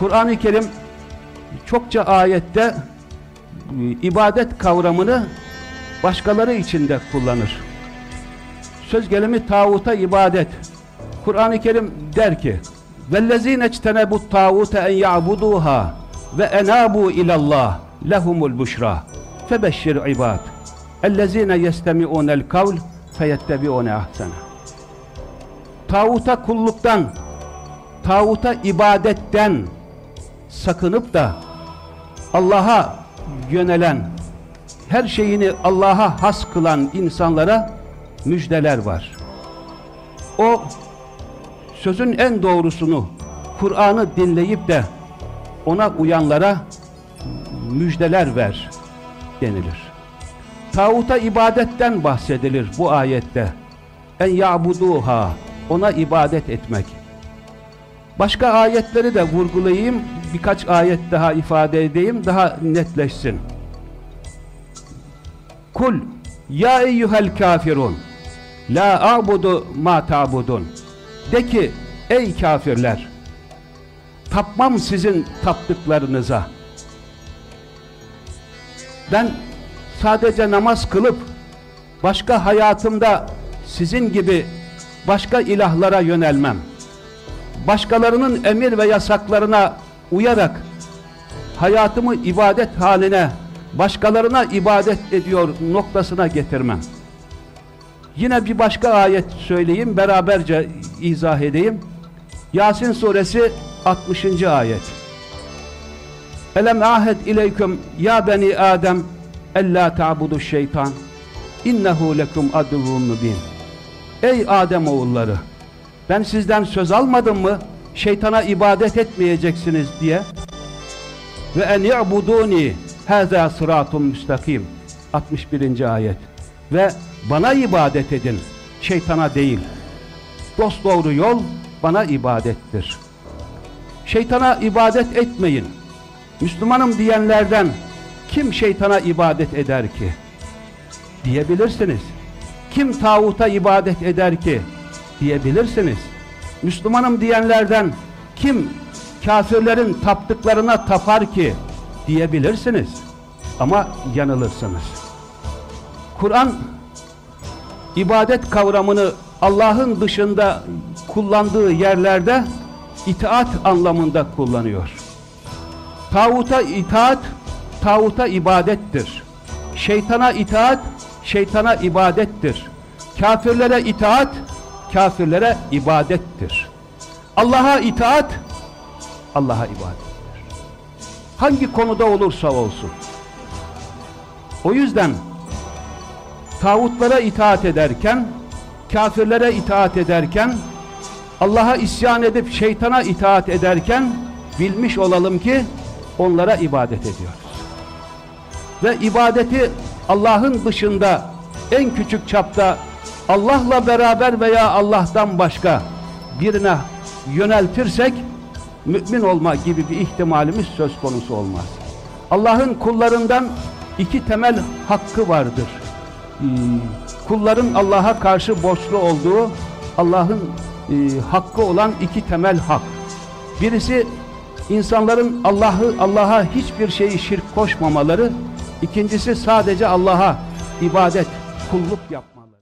Kur'an-ı Kerim çokça ayette e, ibadet kavramını başkaları için de kullanır. Söz gelimi tağuta ibadet. Kur'an-ı Kerim der ki: "Vellezîne ectenebut tağute en ya'buduha ve enabu ilallah lehumul buşra febeşşir ibad ellezîne yestemi'ûnel kavl feyettebi'ûne ahsana." Tağuta kulluktan, tağuta ibadetten sakınıp da Allah'a yönelen, her şeyini Allah'a has kılan insanlara müjdeler var. O sözün en doğrusunu, Kur'an'ı dinleyip de ona uyanlara müjdeler ver denilir. Tağuta ibadetten bahsedilir bu ayette. En ya'buduha ona ibadet etmek. Başka ayetleri de vurgulayayım, birkaç ayet daha ifade edeyim, daha netleşsin. Kul ya eyyuhel kafirun la a'budu ma ta'budun. De ki ey kafirler tapmam sizin taptıklarınıza. Ben sadece namaz kılıp başka hayatımda sizin gibi başka ilahlara yönelmem. Başkalarının emir ve yasaklarına uyarak hayatımı ibadet haline başkalarına ibadet ediyor noktasına getirmem yine bir başka ayet söyleyeyim beraberce izah edeyim. Yasin suresi 60. ayet. Elem ahed ileyküm ya beni Adem ella ta'budu şeytan innehu lekum aduvun mubin. Ey Adem oğulları ben sizden söz almadım mı şeytana ibadet etmeyeceksiniz diye. Ve en i'buduni haza sıratun müstakim 61. ayet. Ve bana ibadet edin şeytana değil. Dost doğru yol bana ibadettir. Şeytana ibadet etmeyin. Müslümanım diyenlerden kim şeytana ibadet eder ki? Diyebilirsiniz. Kim tağuta ibadet eder ki? Diyebilirsiniz Müslümanım diyenlerden kim kafirlerin taptıklarına tapar ki diyebilirsiniz ama yanılırsınız. Kur'an ibadet kavramını Allah'ın dışında kullandığı yerlerde itaat anlamında kullanıyor. Tağuta itaat tağuta ibadettir. Şeytana itaat şeytana ibadettir. Kafirlere itaat kafirlere ibadettir. Allah'a itaat Allah'a ibadettir. Hangi konuda olursa olsun. O yüzden tağutlara itaat ederken kafirlere itaat ederken Allah'a isyan edip şeytana itaat ederken bilmiş olalım ki onlara ibadet ediyoruz. Ve ibadeti Allah'ın dışında en küçük çapta Allah'la beraber veya Allah'tan başka birine yöneltirsek mümin olma gibi bir ihtimalimiz söz konusu olmaz. Allah'ın kullarından iki temel hakkı vardır. Ee, kulların Allah'a karşı borçlu olduğu Allah'ın e, hakkı olan iki temel hak. Birisi insanların Allah'ı Allah'a hiçbir şeyi şirk koşmamaları, ikincisi sadece Allah'a ibadet, kulluk yapma.